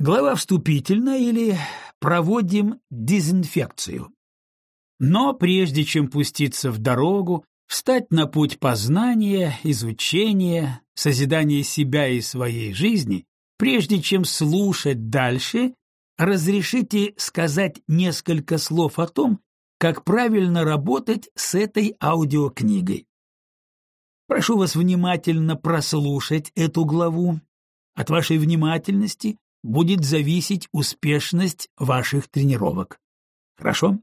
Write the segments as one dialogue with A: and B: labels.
A: Глава вступительная или «Проводим дезинфекцию». Но прежде чем пуститься в дорогу, встать на путь познания, изучения, созидания себя и своей жизни, прежде чем слушать дальше, разрешите сказать несколько слов о том, как правильно работать с этой аудиокнигой. Прошу вас внимательно прослушать эту главу. От вашей внимательности будет зависеть успешность ваших тренировок. Хорошо?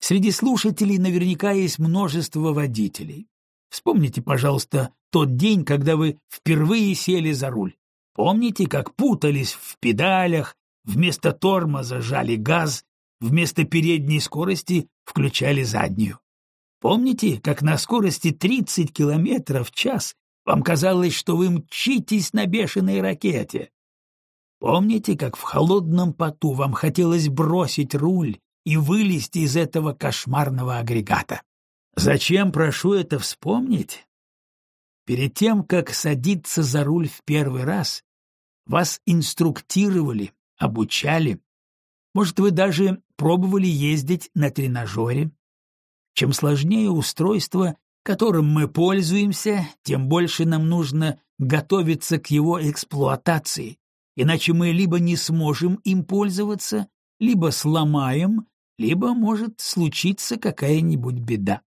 A: Среди слушателей наверняка есть множество водителей. Вспомните, пожалуйста, тот день, когда вы впервые сели за руль. Помните, как путались в педалях, вместо тормоза жали газ, вместо передней скорости включали заднюю? Помните, как на скорости 30 километров в час вам казалось, что вы мчитесь на бешеной ракете? Помните, как в холодном поту вам хотелось бросить руль и вылезти из этого кошмарного агрегата? Зачем прошу это вспомнить? Перед тем, как садиться за руль в первый раз, вас инструктировали, обучали. Может, вы даже пробовали ездить на тренажере? Чем сложнее устройство, которым мы пользуемся, тем больше нам нужно готовиться к его эксплуатации, иначе мы либо не сможем им пользоваться, либо сломаем, либо может случиться какая-нибудь беда.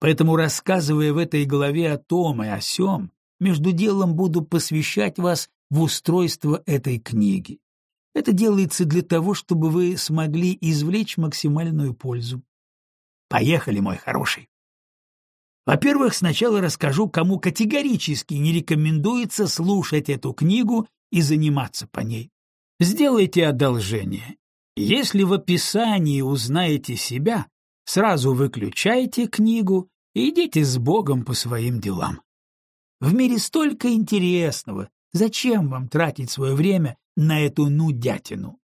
A: Поэтому, рассказывая в этой главе о том и о сём, между делом буду посвящать вас в устройство этой книги. Это делается для того, чтобы вы смогли извлечь максимальную пользу. Поехали, мой хороший. Во-первых, сначала расскажу, кому категорически не рекомендуется слушать эту книгу и заниматься по ней. Сделайте одолжение. Если в описании узнаете себя, сразу выключайте книгу и идите с Богом по своим делам. В мире столько интересного, зачем вам тратить свое время на эту нудятину?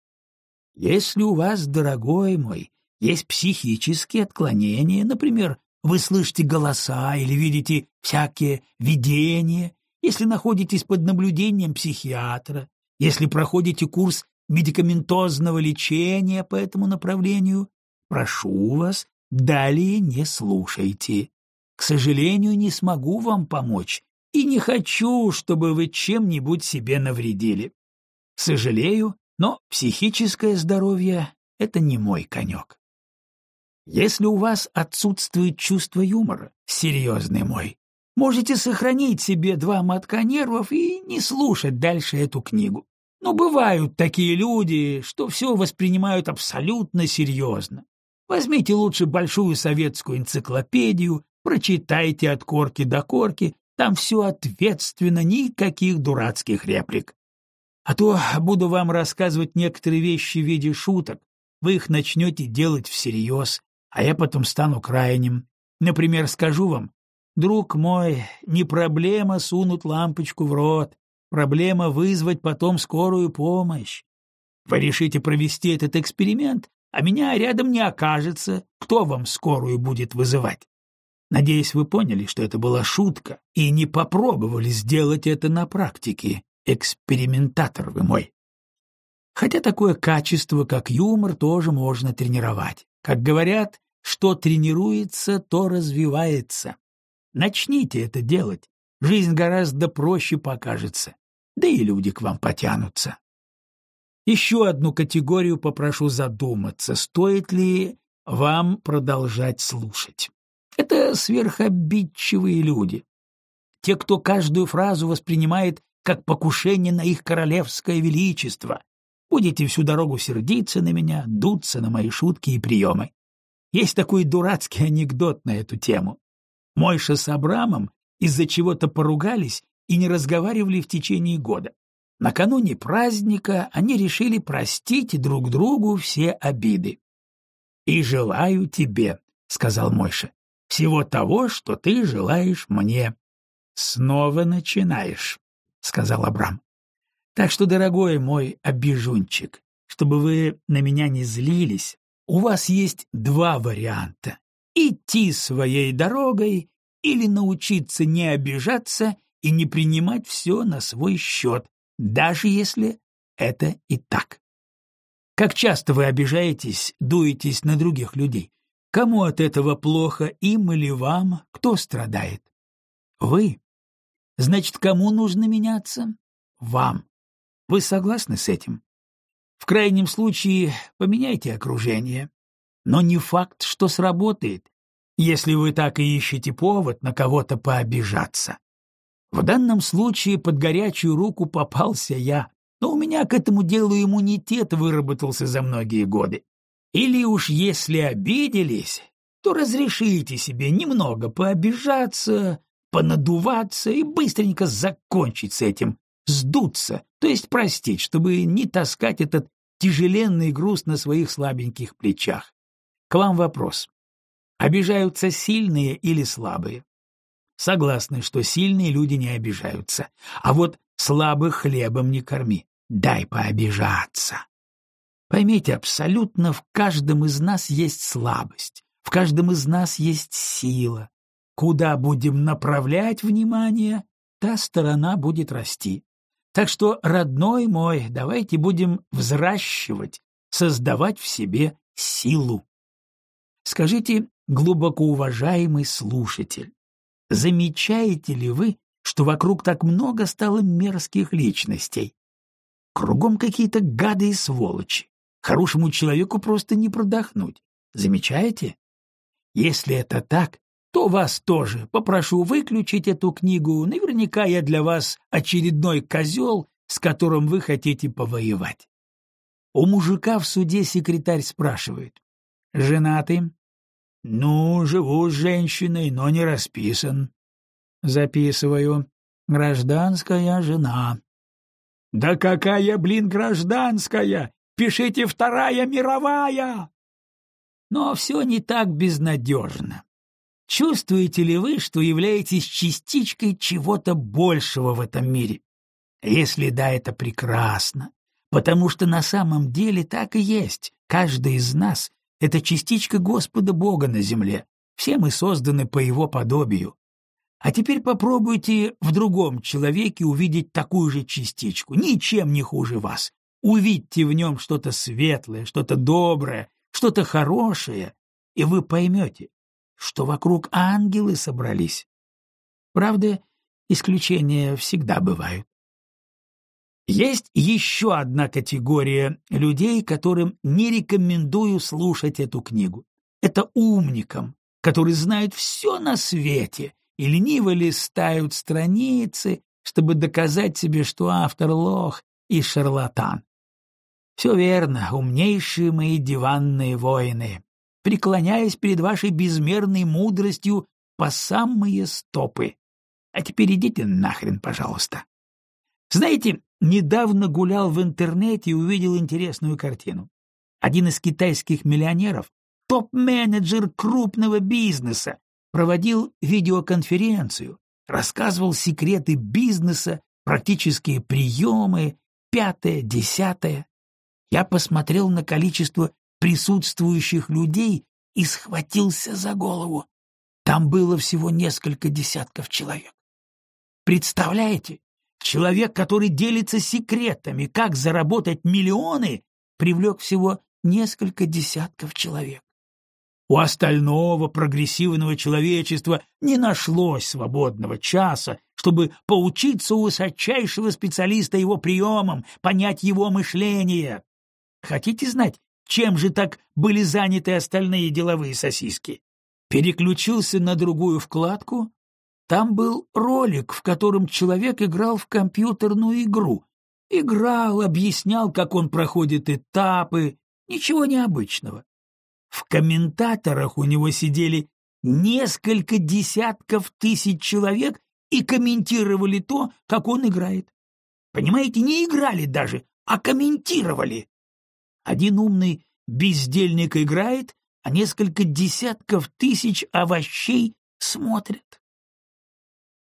A: Если у вас, дорогой мой, есть психические отклонения, например, вы слышите голоса или видите всякие видения, если находитесь под наблюдением психиатра, если проходите курс медикаментозного лечения по этому направлению, прошу вас, далее не слушайте. К сожалению, не смогу вам помочь и не хочу, чтобы вы чем-нибудь себе навредили. Сожалею, но психическое здоровье — это не мой конек. Если у вас отсутствует чувство юмора, серьезный мой, можете сохранить себе два мотка нервов и не слушать дальше эту книгу. Но бывают такие люди, что все воспринимают абсолютно серьезно. Возьмите лучше большую советскую энциклопедию, прочитайте от корки до корки, там все ответственно, никаких дурацких реплик. А то буду вам рассказывать некоторые вещи в виде шуток, вы их начнете делать всерьез, а я потом стану крайним. Например, скажу вам, друг мой, не проблема сунуть лампочку в рот, проблема вызвать потом скорую помощь. Вы решите провести этот эксперимент, а меня рядом не окажется, кто вам скорую будет вызывать. Надеюсь, вы поняли, что это была шутка, и не попробовали сделать это на практике, экспериментатор вы мой. Хотя такое качество, как юмор, тоже можно тренировать. Как говорят, что тренируется, то развивается. Начните это делать. Жизнь гораздо проще покажется. Да и люди к вам потянутся. Еще одну категорию попрошу задуматься, стоит ли вам продолжать слушать. Это сверхобидчивые люди. Те, кто каждую фразу воспринимает как покушение на их королевское величество, Будете всю дорогу сердиться на меня, дуться на мои шутки и приемы. Есть такой дурацкий анекдот на эту тему. Мойша с Абрамом из-за чего-то поругались и не разговаривали в течение года. Накануне праздника они решили простить друг другу все обиды. «И желаю тебе», — сказал Мойша, — «всего того, что ты желаешь мне». «Снова начинаешь», — сказал Абрам. Так что, дорогой мой обижунчик, чтобы вы на меня не злились, у вас есть два варианта — идти своей дорогой или научиться не обижаться и не принимать все на свой счет, даже если это и так. Как часто вы обижаетесь, дуетесь на других людей? Кому от этого плохо, им или вам? Кто страдает? Вы. Значит, кому нужно меняться? Вам. Вы согласны с этим? В крайнем случае, поменяйте окружение. Но не факт, что сработает, если вы так и ищете повод на кого-то пообижаться. В данном случае под горячую руку попался я, но у меня к этому делу иммунитет выработался за многие годы. Или уж если обиделись, то разрешите себе немного пообижаться, понадуваться и быстренько закончить с этим, сдуться, то есть простить, чтобы не таскать этот тяжеленный груз на своих слабеньких плечах. К вам вопрос. Обижаются сильные или слабые? Согласны, что сильные люди не обижаются, а вот слабых хлебом не корми, дай пообижаться. Поймите, абсолютно в каждом из нас есть слабость, в каждом из нас есть сила. Куда будем направлять внимание, та сторона будет расти. Так что, родной мой, давайте будем взращивать, создавать в себе силу. Скажите, глубоко уважаемый слушатель, замечаете ли вы, что вокруг так много стало мерзких личностей? Кругом какие-то гады и сволочи. Хорошему человеку просто не продохнуть. Замечаете? Если это так, то вас тоже попрошу выключить эту книгу. Наверняка я для вас очередной козел, с которым вы хотите повоевать. У мужика в суде секретарь спрашивает. Женатый? Ну, живу с женщиной, но не расписан. Записываю. Гражданская жена. Да какая, блин, гражданская? Пишите «Вторая мировая». Но все не так безнадежно. Чувствуете ли вы, что являетесь частичкой чего-то большего в этом мире? Если да, это прекрасно, потому что на самом деле так и есть. Каждый из нас — это частичка Господа Бога на земле. Все мы созданы по Его подобию. А теперь попробуйте в другом человеке увидеть такую же частичку, ничем не хуже вас. Увидьте в нем что-то светлое, что-то доброе, что-то хорошее, и вы поймете, что вокруг ангелы собрались. Правда, исключения всегда бывают. Есть еще одна категория людей, которым не рекомендую слушать эту книгу. Это умникам, которые знают все на свете и лениво листают страницы, чтобы доказать себе, что автор лох и шарлатан. Все верно, умнейшие мои диванные воины преклоняясь перед вашей безмерной мудростью по самые стопы. А теперь идите нахрен, пожалуйста. Знаете, недавно гулял в интернете и увидел интересную картину. Один из китайских миллионеров, топ-менеджер крупного бизнеса, проводил видеоконференцию, рассказывал секреты бизнеса, практические приемы, пятое, десятое. Я посмотрел на количество присутствующих людей и схватился за голову. Там было всего несколько десятков человек. Представляете, человек, который делится секретами, как заработать миллионы, привлек всего несколько десятков человек. У остального прогрессивного человечества не нашлось свободного часа, чтобы поучиться у высочайшего специалиста его приемам, понять его мышление. Хотите знать, чем же так были заняты остальные деловые сосиски? Переключился на другую вкладку. Там был ролик, в котором человек играл в компьютерную игру. Играл, объяснял, как он проходит этапы. Ничего необычного. В комментаторах у него сидели несколько десятков тысяч человек и комментировали то, как он играет. Понимаете, не играли даже, а комментировали. Один умный бездельник играет, а несколько десятков тысяч овощей смотрят.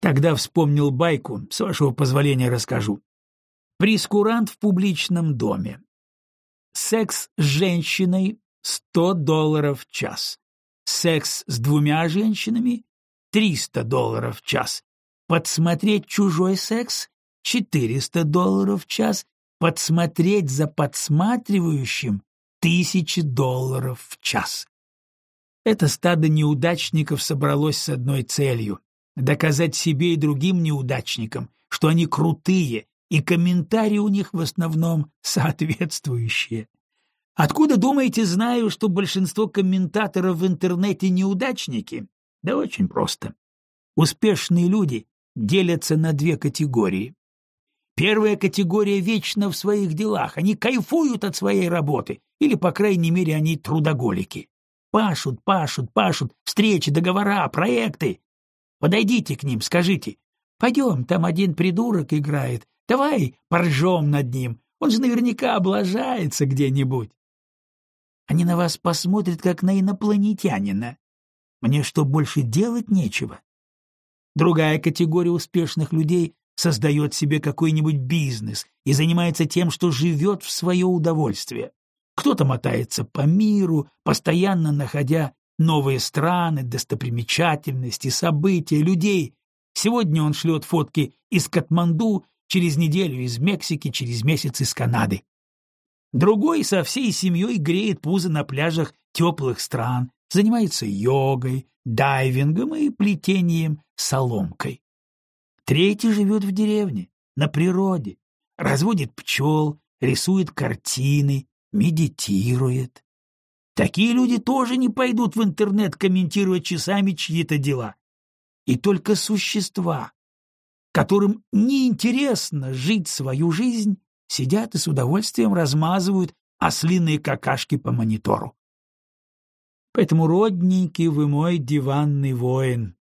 A: Тогда вспомнил байку, с вашего позволения расскажу. Прескурант в публичном доме. Секс с женщиной — 100 долларов в час. Секс с двумя женщинами — 300 долларов в час. Подсмотреть чужой секс — 400 долларов в час подсмотреть за подсматривающим тысячи долларов в час. Это стадо неудачников собралось с одной целью — доказать себе и другим неудачникам, что они крутые, и комментарии у них в основном соответствующие. Откуда, думаете, знаю, что большинство комментаторов в интернете неудачники? Да очень просто. Успешные люди делятся на две категории. Первая категория вечно в своих делах, они кайфуют от своей работы, или, по крайней мере, они трудоголики. Пашут, пашут, пашут, встречи, договора, проекты. Подойдите к ним, скажите, пойдем, там один придурок играет, давай поржем над ним, он же наверняка облажается где-нибудь. Они на вас посмотрят, как на инопланетянина. Мне что, больше делать нечего? Другая категория успешных людей создает себе какой-нибудь бизнес и занимается тем, что живет в свое удовольствие. Кто-то мотается по миру, постоянно находя новые страны, достопримечательности, события, людей. Сегодня он шлет фотки из Катманду, через неделю из Мексики, через месяц из Канады. Другой со всей семьей греет пузо на пляжах теплых стран, занимается йогой, дайвингом и плетением соломкой. Третий живет в деревне, на природе, разводит пчел, рисует картины, медитирует. Такие люди тоже не пойдут в интернет комментировать часами чьи-то дела. И только существа, которым неинтересно жить свою жизнь, сидят и с удовольствием размазывают ослиные какашки по монитору. Поэтому, родненький вы мой диванный воин,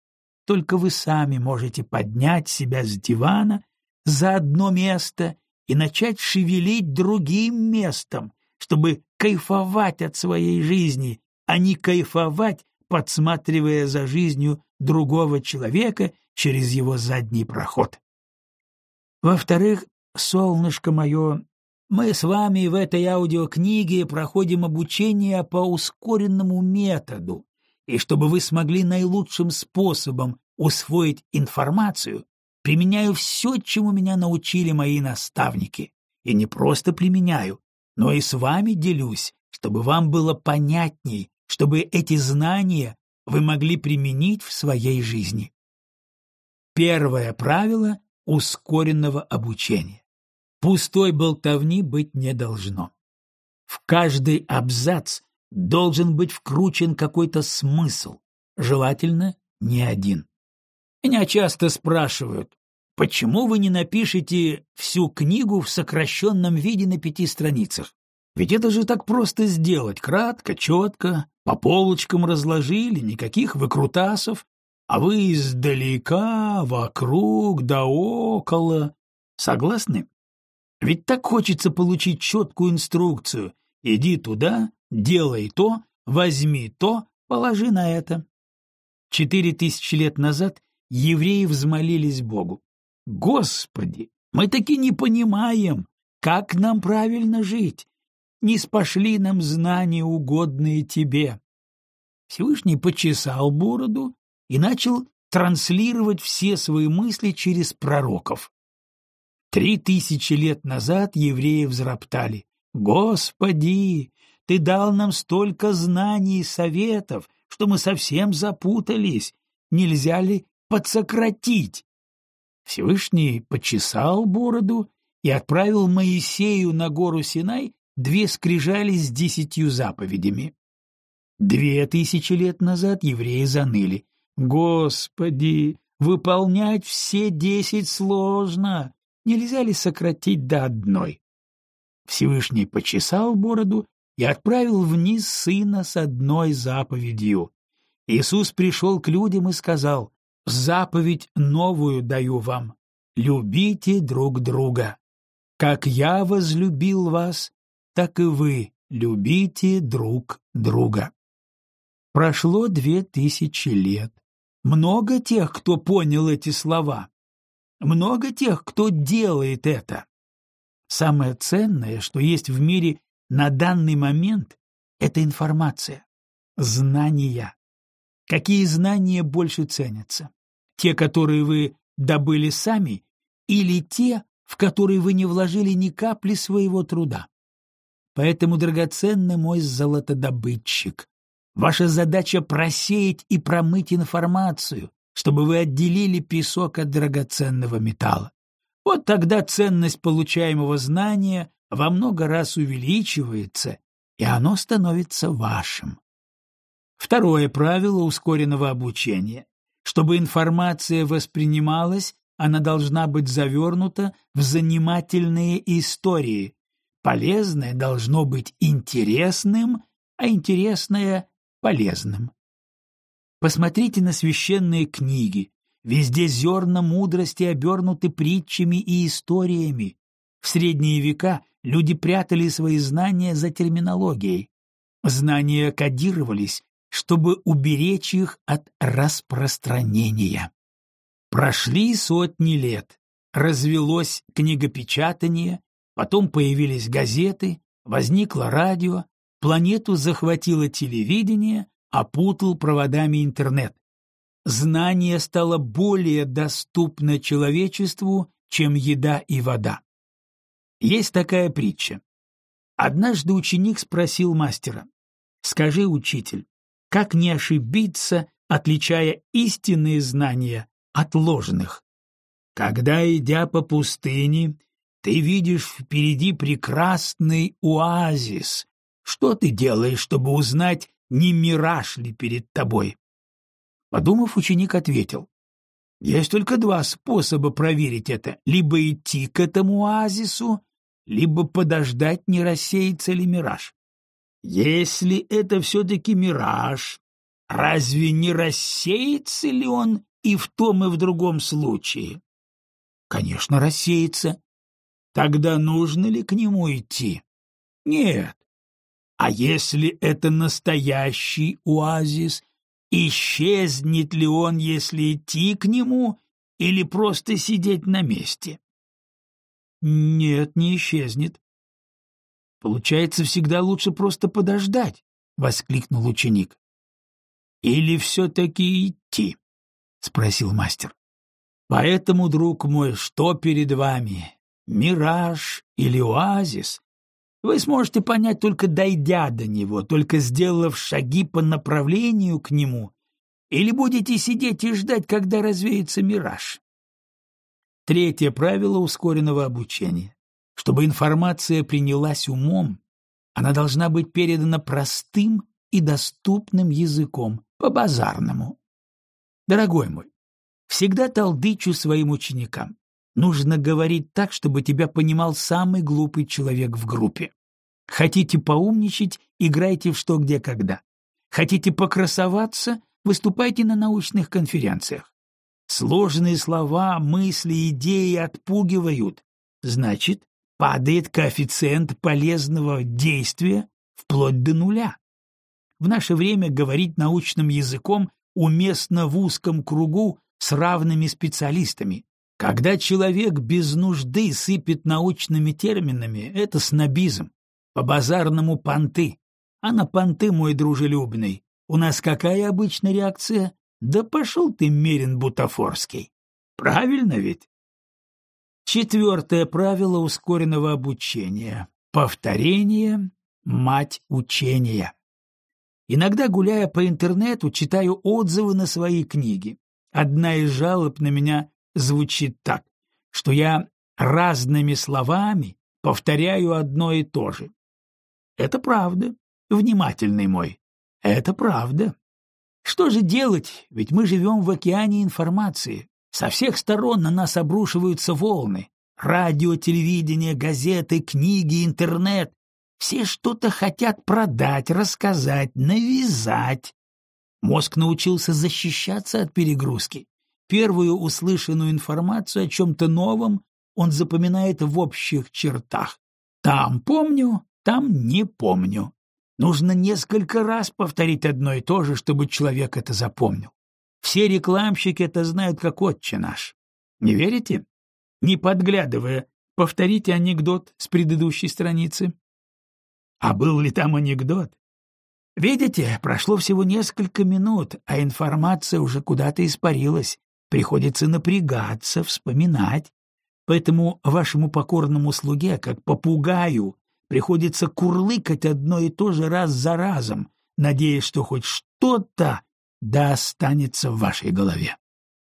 A: только вы сами можете поднять себя с дивана за одно место и начать шевелить другим местом, чтобы кайфовать от своей жизни, а не кайфовать, подсматривая за жизнью другого человека через его задний проход. Во-вторых, солнышко мое, мы с вами в этой аудиокниге проходим обучение по ускоренному методу, и чтобы вы смогли наилучшим способом усвоить информацию, применяю все, чему меня научили мои наставники. И не просто применяю, но и с вами делюсь, чтобы вам было понятней, чтобы эти знания вы могли применить в своей жизни. Первое правило ускоренного обучения. Пустой болтовни быть не должно. В каждый абзац должен быть вкручен какой-то смысл, желательно не один. Меня часто спрашивают, почему вы не напишете всю книгу в сокращенном виде на пяти страницах? Ведь это же так просто сделать, кратко, четко, по полочкам разложили, никаких выкрутасов, а вы издалека, вокруг, да около. Согласны? Ведь так хочется получить четкую инструкцию. Иди туда, делай то, возьми то, положи на это. Четыре тысячи лет назад евреи взмолились Богу. «Господи, мы таки не понимаем, как нам правильно жить. Не спошли нам знания, угодные тебе». Всевышний почесал бороду и начал транслировать все свои мысли через пророков. Три тысячи лет назад евреи взроптали. «Господи, ты дал нам столько знаний и советов, что мы совсем запутались. Нельзя ли подсократить?» Всевышний почесал бороду и отправил Моисею на гору Синай две скрижали с десятью заповедями. Две тысячи лет назад евреи заныли. «Господи, выполнять все десять сложно, нельзя ли сократить до одной? Всевышний почесал бороду и отправил вниз сына с одной заповедью. Иисус пришел к людям и сказал, «Заповедь новую даю вам, любите друг друга. Как я возлюбил вас, так и вы любите друг друга». Прошло две тысячи лет. Много тех, кто понял эти слова. Много тех, кто делает это. Самое ценное, что есть в мире на данный момент, это информация, знания. Какие знания больше ценятся? Те, которые вы добыли сами, или те, в который вы не вложили ни капли своего труда. Поэтому, драгоценный мой золотодобытчик, ваша задача просеять и промыть информацию, чтобы вы отделили песок от драгоценного металла. Вот тогда ценность получаемого знания во много раз увеличивается, и оно становится вашим. Второе правило ускоренного обучения. Чтобы информация воспринималась, она должна быть завернута в занимательные истории. Полезное должно быть интересным, а интересное — полезным. Посмотрите на священные книги. Везде зерна мудрости обернуты притчами и историями. В средние века люди прятали свои знания за терминологией. Знания кодировались, чтобы уберечь их от распространения. Прошли сотни лет, развелось книгопечатание, потом появились газеты, возникло радио, планету захватило телевидение, опутал проводами интернет. Знание стало более доступно человечеству, чем еда и вода. Есть такая притча. Однажды ученик спросил мастера, «Скажи, учитель, как не ошибиться, отличая истинные знания от ложных? Когда, идя по пустыне, ты видишь впереди прекрасный оазис, что ты делаешь, чтобы узнать, не мираж ли перед тобой? Подумав, ученик ответил, есть только два способа проверить это — либо идти к этому оазису, либо подождать, не рассеется ли мираж. Если это все-таки мираж, разве не рассеется ли он и в том, и в другом случае? Конечно, рассеется. Тогда нужно ли к нему идти? Нет. А если это настоящий оазис, исчезнет ли он, если идти к нему или просто сидеть на месте? Нет, не исчезнет. Получается, всегда лучше просто подождать, — воскликнул ученик. — Или все-таки идти? — спросил мастер. — Поэтому, друг мой, что перед вами, мираж или оазис? Вы сможете понять, только дойдя до него, только сделав шаги по направлению к нему, или будете сидеть и ждать, когда развеется мираж. Третье правило ускоренного обучения. Чтобы информация принялась умом, она должна быть передана простым и доступным языком, по-базарному. Дорогой мой, всегда толдычу своим ученикам. Нужно говорить так, чтобы тебя понимал самый глупый человек в группе. Хотите поумничать — играйте в что, где, когда. Хотите покрасоваться — выступайте на научных конференциях. Сложные слова, мысли, идеи отпугивают. Значит, падает коэффициент полезного действия вплоть до нуля. В наше время говорить научным языком уместно в узком кругу с равными специалистами. Когда человек без нужды сыпет научными терминами, это снобизм, по-базарному понты. А на понты, мой дружелюбный, у нас какая обычная реакция? Да пошел ты, Мерин Бутафорский. Правильно ведь? Четвертое правило ускоренного обучения. Повторение — мать учения. Иногда, гуляя по интернету, читаю отзывы на свои книги. Одна из жалоб на меня звучит так, что я разными словами повторяю одно и то же. Это правда, внимательный мой. Это правда. Что же делать, ведь мы живем в океане информации. Со всех сторон на нас обрушиваются волны. Радио, телевидение, газеты, книги, интернет. Все что-то хотят продать, рассказать, навязать. Мозг научился защищаться от перегрузки. Первую услышанную информацию о чем-то новом он запоминает в общих чертах. Там помню, там не помню. Нужно несколько раз повторить одно и то же, чтобы человек это запомнил. Все рекламщики это знают как отче наш. Не верите? Не подглядывая, повторите анекдот с предыдущей страницы. А был ли там анекдот? Видите, прошло всего несколько минут, а информация уже куда-то испарилась. Приходится напрягаться, вспоминать. Поэтому вашему покорному слуге, как попугаю, приходится курлыкать одно и то же раз за разом, надеясь, что хоть что-то да останется в вашей голове.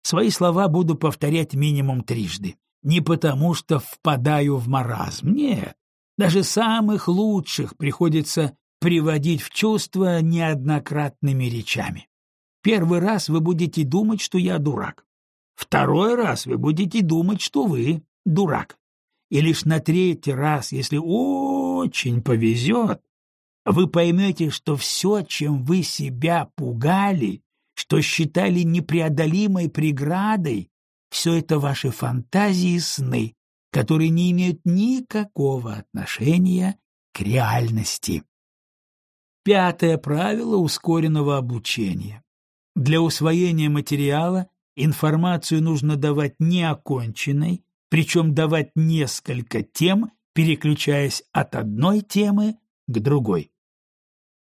A: Свои слова буду повторять минимум трижды. Не потому, что впадаю в маразм, нет. Даже самых лучших приходится приводить в чувство неоднократными речами. Первый раз вы будете думать, что я дурак. Второй раз вы будете думать, что вы дурак. И лишь на третий раз, если очень повезет, вы поймете, что все, чем вы себя пугали, что считали непреодолимой преградой, все это ваши фантазии и сны, которые не имеют никакого отношения к реальности. Пятое правило ускоренного обучения. Для усвоения материала информацию нужно давать неоконченной, причем давать несколько тем, переключаясь от одной темы к другой.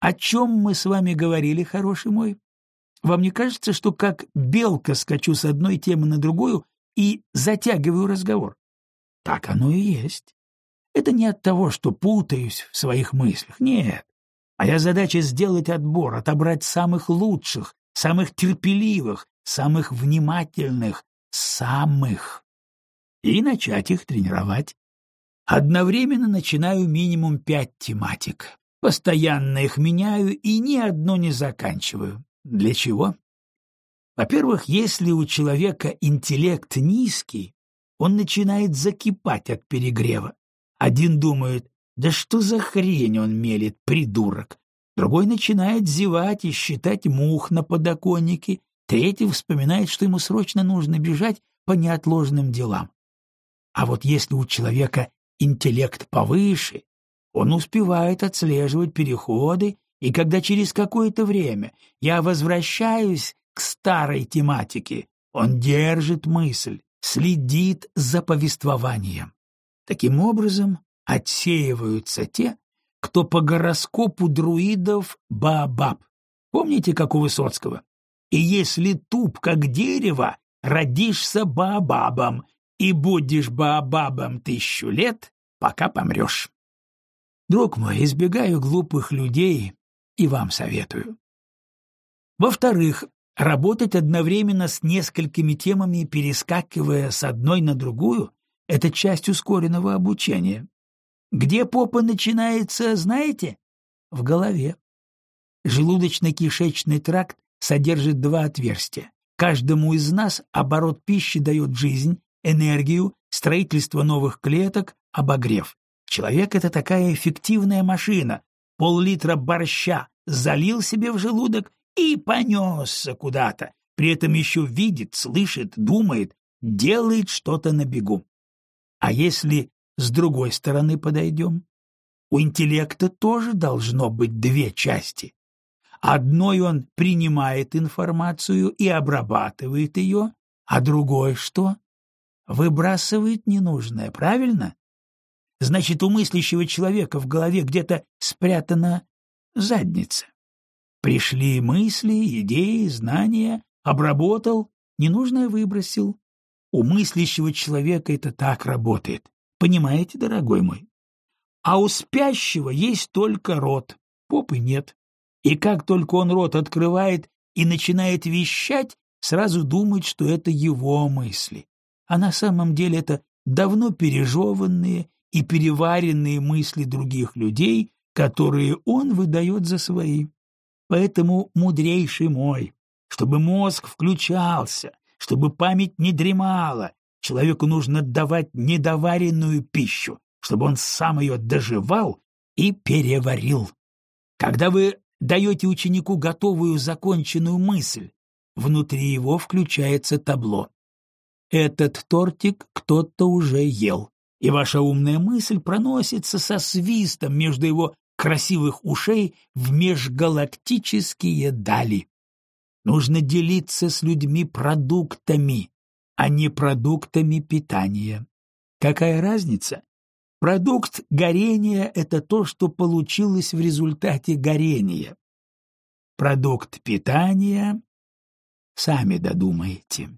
A: О чем мы с вами говорили, хороший мой? Вам не кажется, что как белка скачу с одной темы на другую и затягиваю разговор? Так оно и есть. Это не от того, что путаюсь в своих мыслях, нет. Моя задача сделать отбор, отобрать самых лучших, самых терпеливых, самых внимательных, самых, и начать их тренировать. Одновременно начинаю минимум пять тематик. Постоянно их меняю и ни одно не заканчиваю. Для чего? Во-первых, если у человека интеллект низкий, он начинает закипать от перегрева. Один думает, да что за хрень он мелет, придурок. Другой начинает зевать и считать мух на подоконнике. Третий вспоминает, что ему срочно нужно бежать по неотложным делам. А вот если у человека интеллект повыше, он успевает отслеживать переходы, и когда через какое-то время я возвращаюсь к старой тематике, он держит мысль, следит за повествованием. Таким образом, отсеиваются те, кто по гороскопу друидов Баобаб. Помните, как у Высоцкого? И если туп, как дерево, родишься Баобабом, и будешь Баобабом тысячу лет, пока помрешь. Друг мой, избегаю глупых людей и вам советую. Во-вторых, работать одновременно с несколькими темами, перескакивая с одной на другую, — это часть ускоренного обучения. Где попа начинается, знаете? В голове. Желудочно-кишечный тракт содержит два отверстия. Каждому из нас оборот пищи дает жизнь, энергию, строительство новых клеток, обогрев. Человек — это такая эффективная машина. Пол-литра борща залил себе в желудок и понесся куда-то. При этом еще видит, слышит, думает, делает что-то на бегу. А если с другой стороны подойдем? У интеллекта тоже должно быть две части. Одной он принимает информацию и обрабатывает ее, а другой что? Выбрасывает ненужное, правильно? Значит, у мыслящего человека в голове где-то спрятана задница. Пришли мысли, идеи, знания, обработал, ненужное выбросил. У мыслящего человека это так работает. Понимаете, дорогой мой? А у спящего есть только рот, попы нет. И как только он рот открывает и начинает вещать, сразу думает, что это его мысли. А на самом деле это давно пережеванные и переваренные мысли других людей, которые он выдает за свои. Поэтому, мудрейший мой, чтобы мозг включался, чтобы память не дремала, человеку нужно давать недоваренную пищу, чтобы он сам ее доживал и переварил. Когда вы даете ученику готовую законченную мысль, внутри его включается табло. Этот тортик кто-то уже ел и ваша умная мысль проносится со свистом между его красивых ушей в межгалактические дали. Нужно делиться с людьми продуктами, а не продуктами питания. Какая разница? Продукт горения — это то, что получилось в результате горения. Продукт питания — сами додумаете.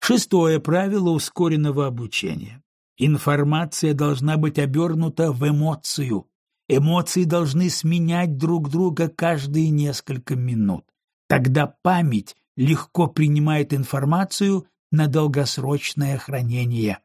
A: Шестое правило ускоренного обучения. Информация должна быть обернута в эмоцию. Эмоции должны сменять друг друга каждые несколько минут. Тогда память легко принимает информацию на долгосрочное хранение.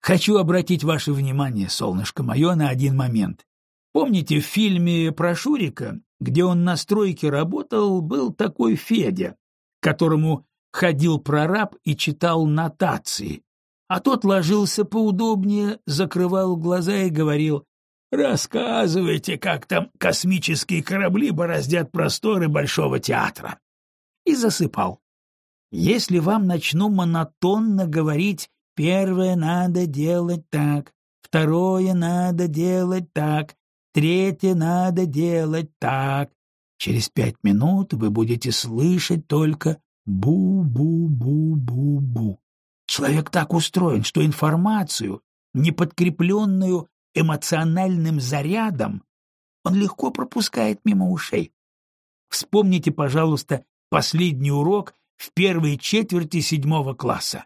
A: Хочу обратить ваше внимание, солнышко мое, на один момент. Помните в фильме про Шурика, где он на стройке работал, был такой Федя, которому ходил прораб и читал нотации, а тот ложился поудобнее, закрывал глаза и говорил «Рассказывайте, как там космические корабли бороздят просторы Большого театра». И засыпал. Если вам начну монотонно говорить «первое надо делать так», «второе надо делать так», «третье надо делать так», через пять минут вы будете слышать только Бу-бу-бу-бу-бу. Человек так устроен, что информацию, не подкрепленную эмоциональным зарядом, он легко пропускает мимо ушей. Вспомните, пожалуйста, последний урок в первой четверти седьмого класса.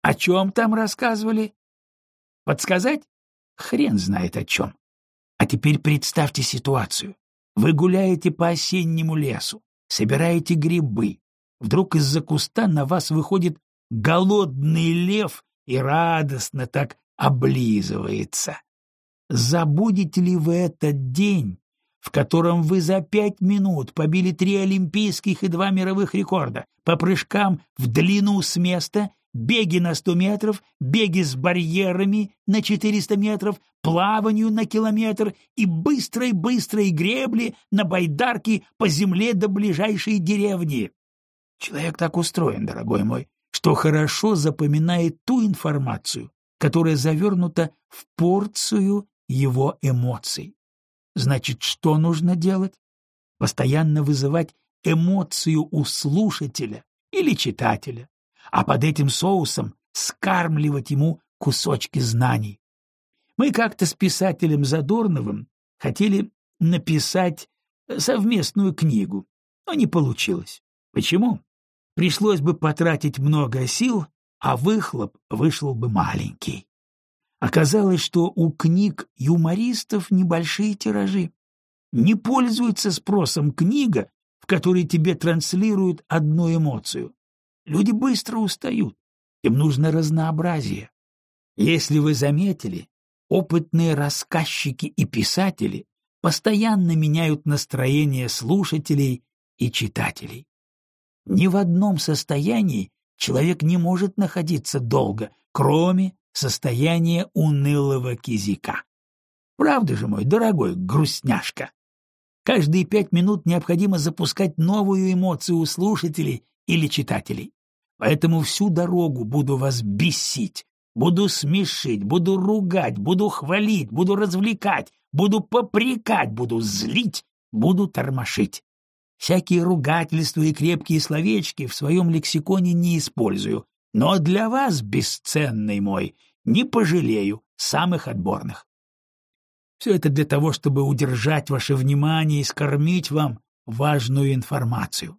A: О чем там рассказывали? Подсказать? Хрен знает о чем. А теперь представьте ситуацию. Вы гуляете по осеннему лесу, собираете грибы, Вдруг из-за куста на вас выходит голодный лев и радостно так облизывается. Забудете ли вы этот день, в котором вы за пять минут побили три олимпийских и два мировых рекорда по прыжкам в длину с места, беги на сто метров, беги с барьерами на четыреста метров, плаванию на километр и быстрой-быстрой гребли на байдарке по земле до ближайшей деревни. Человек так устроен, дорогой мой, что хорошо запоминает ту информацию, которая завернута в порцию его эмоций. Значит, что нужно делать? Постоянно вызывать эмоцию у слушателя или читателя, а под этим соусом скармливать ему кусочки знаний. Мы как-то с писателем Задорновым хотели написать совместную книгу, но не получилось. Почему? Пришлось бы потратить много сил, а выхлоп вышел бы маленький. Оказалось, что у книг юмористов небольшие тиражи. Не пользуется спросом книга, в которой тебе транслируют одну эмоцию. Люди быстро устают, им нужно разнообразие. Если вы заметили, опытные рассказчики и писатели постоянно меняют настроение слушателей и читателей. Ни в одном состоянии человек не может находиться долго, кроме состояния унылого кизика. Правда же, мой дорогой грустняшка? Каждые пять минут необходимо запускать новую эмоцию у слушателей или читателей. Поэтому всю дорогу буду вас бесить, буду смешить, буду ругать, буду хвалить, буду развлекать, буду попрекать, буду злить, буду тормошить. Всякие ругательства и крепкие словечки в своем лексиконе не использую, но для вас, бесценный мой, не пожалею самых отборных. Все это для того, чтобы удержать ваше внимание и скормить вам важную информацию.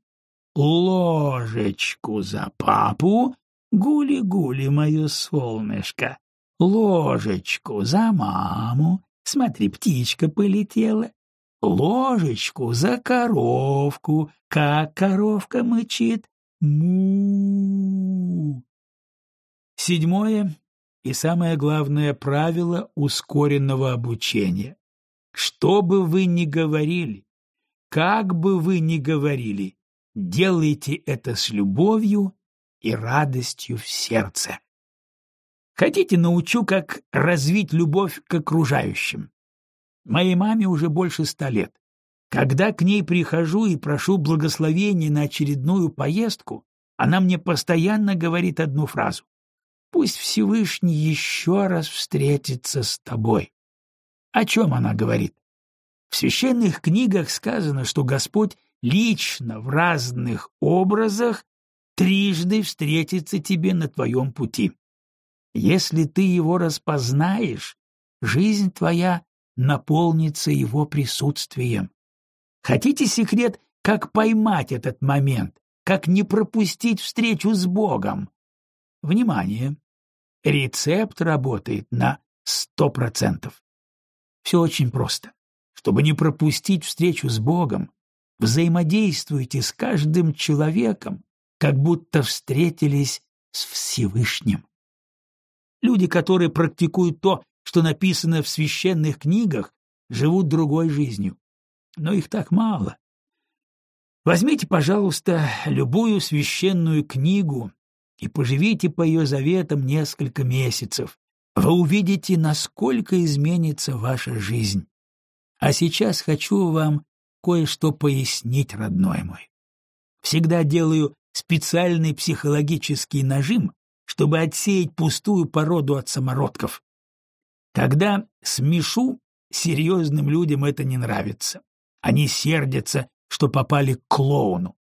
A: Ложечку за папу, гули-гули, мое солнышко. Ложечку за маму, смотри, птичка полетела ложечку за коровку, как коровка мычит. Му. Седьмое и самое главное правило ускоренного обучения. Что бы вы ни говорили, как бы вы ни говорили, делайте это с любовью и радостью в сердце. Хотите, научу, как развить любовь к окружающим. Моей маме уже больше ста лет. Когда к ней прихожу и прошу благословения на очередную поездку, она мне постоянно говорит одну фразу. «Пусть Всевышний еще раз встретится с тобой». О чем она говорит? В священных книгах сказано, что Господь лично в разных образах трижды встретится тебе на твоем пути. Если ты его распознаешь, жизнь твоя наполнится его присутствием. Хотите секрет, как поймать этот момент, как не пропустить встречу с Богом? Внимание! Рецепт работает на сто процентов. Все очень просто. Чтобы не пропустить встречу с Богом, взаимодействуйте с каждым человеком, как будто встретились с Всевышним. Люди, которые практикуют то, что написано в священных книгах, живут другой жизнью. Но их так мало. Возьмите, пожалуйста, любую священную книгу и поживите по ее заветам несколько месяцев. Вы увидите, насколько изменится ваша жизнь. А сейчас хочу вам кое-что пояснить, родной мой. Всегда делаю специальный психологический нажим, чтобы отсеять пустую породу от самородков. Когда смешу, серьезным людям это не нравится. Они сердятся, что попали к клоуну.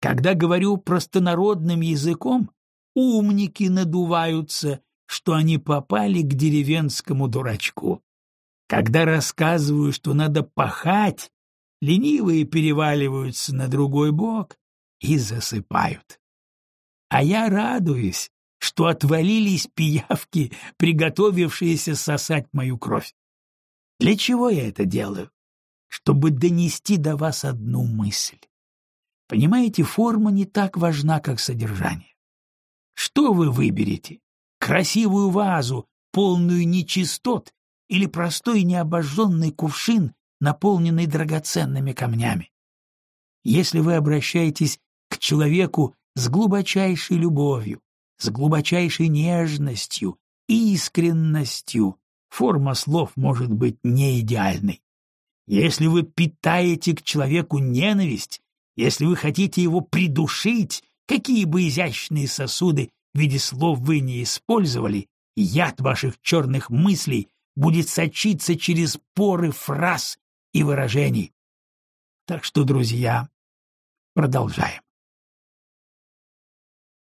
A: Когда говорю простонародным языком, умники надуваются, что они попали к деревенскому дурачку. Когда рассказываю, что надо пахать, ленивые переваливаются на другой бок и засыпают. А я радуюсь, что отвалились пиявки, приготовившиеся сосать мою кровь. Для чего я это делаю? Чтобы донести до вас одну мысль. Понимаете, форма не так важна, как содержание. Что вы выберете? Красивую вазу, полную нечистот, или простой необожженный кувшин, наполненный драгоценными камнями? Если вы обращаетесь к человеку с глубочайшей любовью, с глубочайшей нежностью, искренностью, форма слов может быть не идеальной. Если вы питаете к человеку ненависть, если вы хотите его придушить, какие бы изящные сосуды в виде слов вы не использовали, яд ваших черных мыслей будет сочиться через поры фраз и выражений. Так что, друзья, продолжаем.